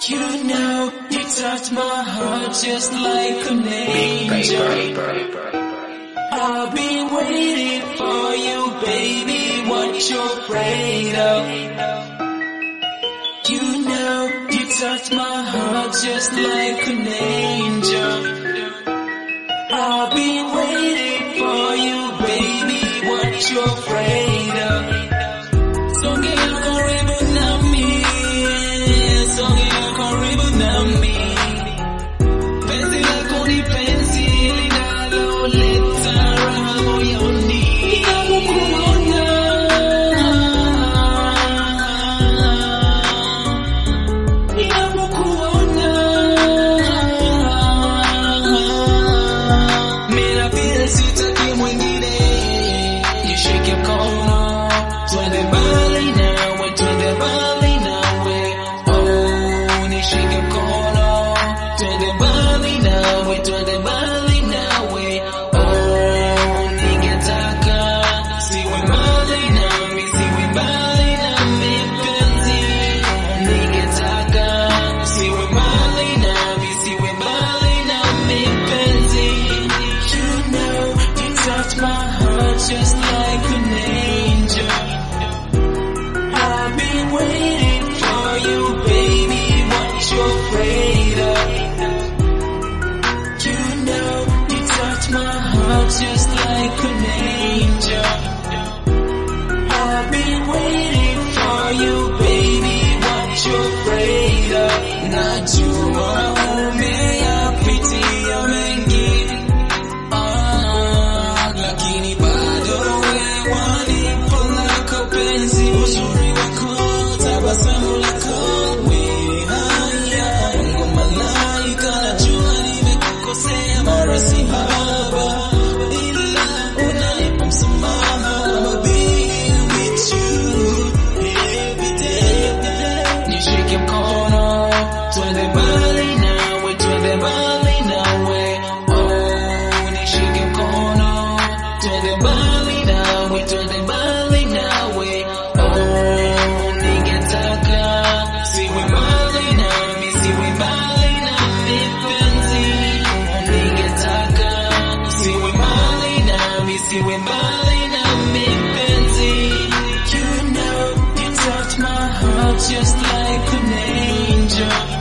You know, you touch my heart just like an angel. I've been waiting for you, baby. What you're afraid of? You know, you touch my heart just like an angel. I've been waiting for you, baby. What you're afraid just like an angel. I've been waiting for you, baby. What you're afraid of? You know you touch my heart just like an angel. I've been waiting for you, baby. What you're afraid of? Najua umeyapitia nimekukosea siwe mbali nami mpenzi. You know you touch my heart just like an angel.